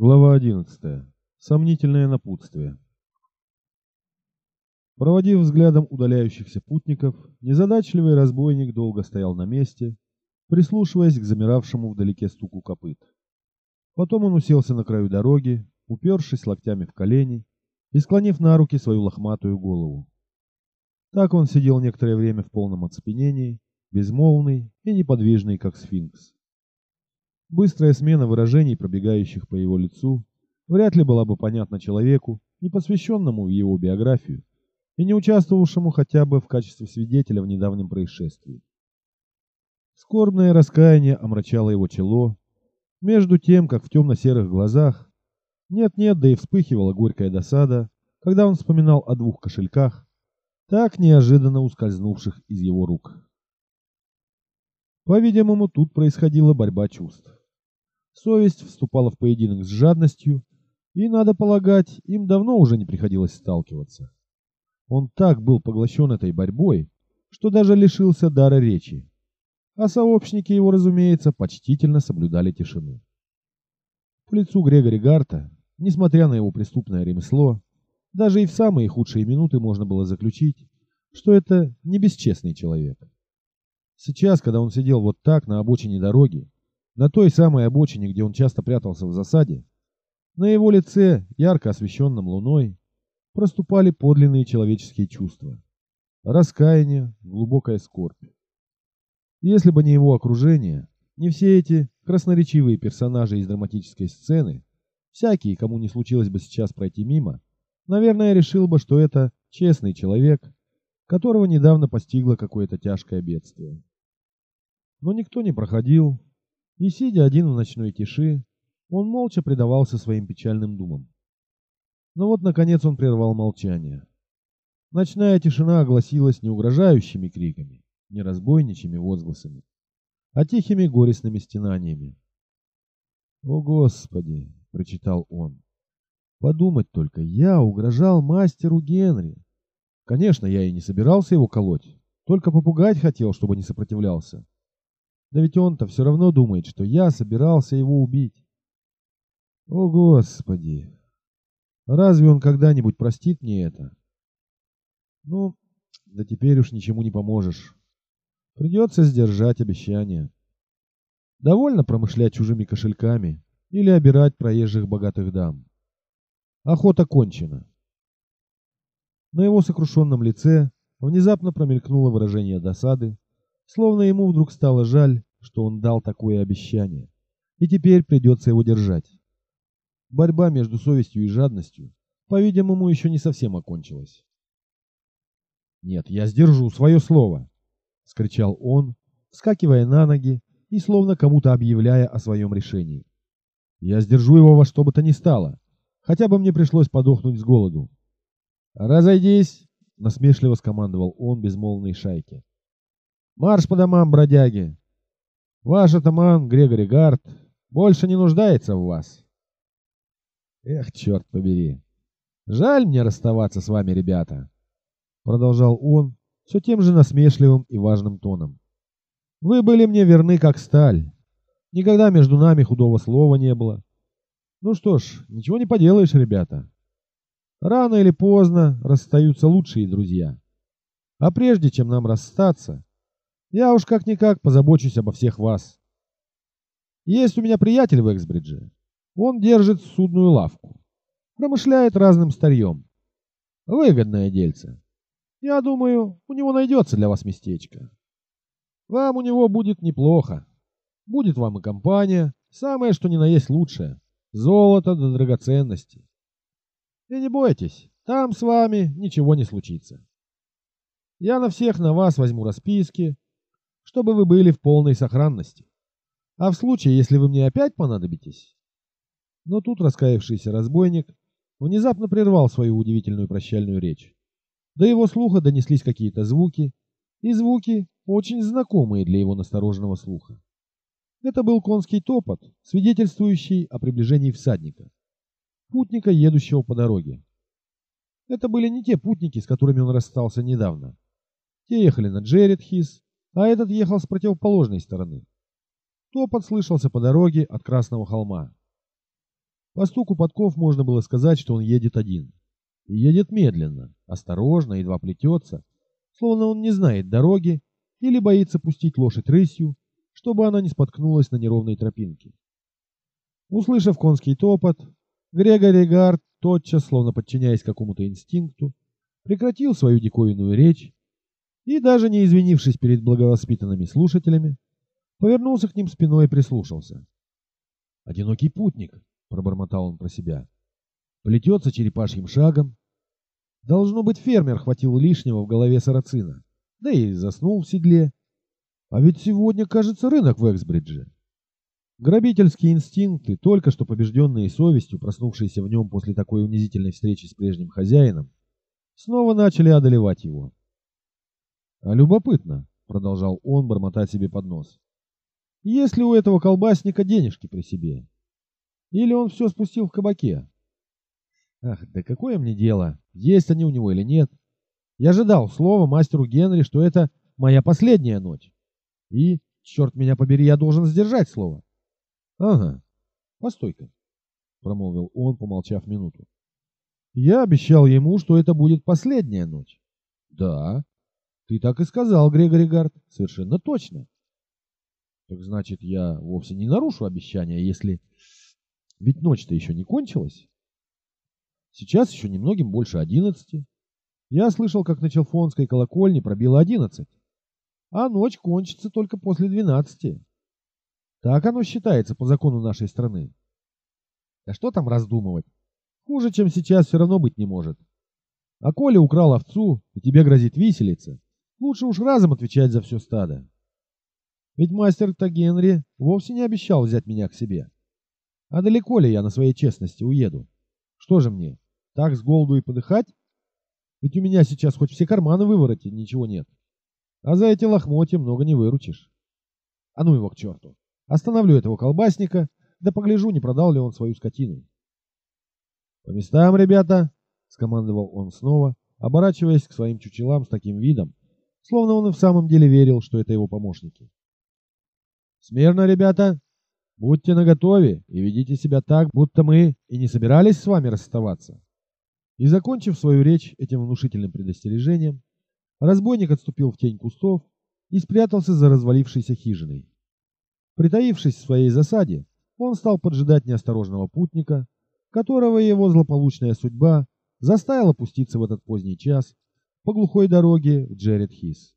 Глава 11. Сомнительное напутствие. Проводив взглядом удаляющихся путников, незадачливый разбойник долго стоял на месте, прислушиваясь к замиравшему вдалеке стуку копыт. Потом он уселся на краю дороги, упершись локтями в колени и склонив на руки свою лохматую голову. Так он сидел некоторое время в полном оцепенении, безмолвный и неподвижный, как сфинкс. Быстрая смена выражений, пробегающих по его лицу, вряд ли была бы понятна человеку, не посвященному в его биографию и не участвовавшему хотя бы в качестве свидетеля в недавнем происшествии. Скорбное раскаяние омрачало его чело, между тем, как в темно-серых глазах нет-нет, да и вспыхивала горькая досада, когда он вспоминал о двух кошельках, так неожиданно ускользнувших из его рук. По-видимому, тут происходила борьба чувств. Совесть вступала в поединок с жадностью, и, надо полагать, им давно уже не приходилось сталкиваться. Он так был поглощен этой борьбой, что даже лишился дара речи. А сообщники его, разумеется, почтительно соблюдали тишину. По лицу Грегори Гарта, несмотря на его преступное ремесло, даже и в самые худшие минуты можно было заключить, что это не бесчестный человек. Сейчас, когда он сидел вот так на обочине дороги, на той самой обочине, где он часто прятался в засаде, на его лице, ярко освещенном луной, проступали подлинные человеческие чувства. Раскаяние, глубокая скорбь. Если бы не его окружение, не все эти красноречивые персонажи из драматической сцены, всякий, кому не случилось бы сейчас пройти мимо, наверное, решил бы, что это честный человек, которого недавно постигло какое-то тяжкое бедствие. Но никто не проходил, и, сидя один в ночной тиши, он молча предавался своим печальным думам. Но вот, наконец, он прервал молчание. Ночная тишина огласилась не угрожающими криками, не разбойничьими возгласами, а тихими горестными стенаниями. «О, Господи!» — прочитал он. «Подумать только, я угрожал мастеру Генри. Конечно, я и не собирался его колоть, только попугать хотел, чтобы не сопротивлялся. Да ведь он-то все равно думает, что я собирался его убить. О, Господи! Разве он когда-нибудь простит мне это? Ну, да теперь уж ничему не поможешь. Придется сдержать обещание. Довольно промышлять чужими кошельками или обирать проезжих богатых дам. Охота кончена. На его сокрушенном лице внезапно промелькнуло выражение досады, Словно ему вдруг стало жаль, что он дал такое обещание, и теперь придется его держать. Борьба между совестью и жадностью, по-видимому, еще не совсем окончилась. «Нет, я сдержу свое слово!» — скричал он, вскакивая на ноги и словно кому-то объявляя о своем решении. «Я сдержу его во что бы то ни стало, хотя бы мне пришлось подохнуть с голоду». «Разойдись!» — насмешливо скомандовал он безмолвной шайке. Марш по домам, бродяги! Ваш атаман Грегори Гард больше не нуждается в вас. Эх, черт побери! Жаль мне расставаться с вами, ребята!» Продолжал он все тем же насмешливым и важным тоном. «Вы были мне верны, как сталь. Никогда между нами худого слова не было. Ну что ж, ничего не поделаешь, ребята. Рано или поздно расстаются лучшие друзья. А прежде чем нам расстаться, я уж как-никак позабочусь обо всех вас. Есть у меня приятель в Эксбридже. Он держит судную лавку. Промышляет разным старьем. Выгодное дельце. Я думаю, у него найдется для вас местечко. Вам у него будет неплохо. Будет вам и компания, самое что ни на есть лучшее. Золото да драгоценности. И не бойтесь, там с вами ничего не случится. Я на всех на вас возьму расписки, чтобы вы были в полной сохранности. А в случае, если вы мне опять понадобитесь... Но тут раскаявшийся разбойник внезапно прервал свою удивительную прощальную речь. До его слуха донеслись какие-то звуки, и звуки, очень знакомые для его настороженного слуха. Это был конский топот, свидетельствующий о приближении всадника, путника, едущего по дороге. Это были не те путники, с которыми он расстался недавно. Те ехали на Джеретхис, а этот ехал с противоположной стороны. Топот слышался по дороге от Красного холма. По стуку подков можно было сказать, что он едет один. И едет медленно, осторожно, едва плетется, словно он не знает дороги или боится пустить лошадь рысью, чтобы она не споткнулась на неровной тропинке. Услышав конский топот, Грегори Гард, тотчас, словно подчиняясь какому-то инстинкту, прекратил свою диковинную речь и, даже не извинившись перед благовоспитанными слушателями, повернулся к ним спиной и прислушался. «Одинокий путник», — пробормотал он про себя, — «плетется черепашьим шагом. Должно быть, фермер хватил лишнего в голове сарацина, да и заснул в седле. А ведь сегодня, кажется, рынок в Эксбридже». Грабительские инстинкты, только что побежденные совестью, проснувшиеся в нем после такой унизительной встречи с прежним хозяином, снова начали одолевать его. «А любопытно», — продолжал он бормотать себе под нос, — «есть ли у этого колбасника денежки при себе? Или он все спустил в кабаке? Ах, да какое мне дело, есть они у него или нет? Я же дал слово мастеру Генри, что это моя последняя ночь. И, черт меня побери, я должен сдержать слово. Ага, постой-ка, промолвил он, помолчав минуту. Я обещал ему, что это будет последняя ночь. Да, ты так и сказал, Грегори Гард, совершенно точно. Так значит, я вовсе не нарушу обещания, если... Ведь ночь-то еще не кончилась. Сейчас еще немногим больше одиннадцати. Я слышал, как на Челфонской колокольне пробило одиннадцать. А ночь кончится только после двенадцати. Так оно считается по закону нашей страны. Да что там раздумывать? Хуже, чем сейчас, все равно быть не может. А Коля украл овцу, и тебе грозит виселица, лучше уж разом отвечать за все стадо. Ведь мастер-то Генри вовсе не обещал взять меня к себе. А далеко ли я на своей честности уеду? Что же мне, так с голоду и подыхать? Ведь у меня сейчас хоть все карманы вывороти, ничего нет. А за эти лохмотья много не выручишь. А ну его к черту. Остановлю этого колбасника, да погляжу, не продал ли он свою скотину. «По местам, ребята!» — скомандовал он снова, оборачиваясь к своим чучелам с таким видом, словно он и в самом деле верил, что это его помощники. «Смирно, ребята! Будьте наготове и ведите себя так, будто мы и не собирались с вами расставаться!» И, закончив свою речь этим внушительным предостережением, разбойник отступил в тень кустов и спрятался за развалившейся хижиной. Притаившись в своей засаде, он стал поджидать неосторожного путника, которого его злополучная судьба заставила пуститься в этот поздний час по глухой дороге в Джеред-Хис.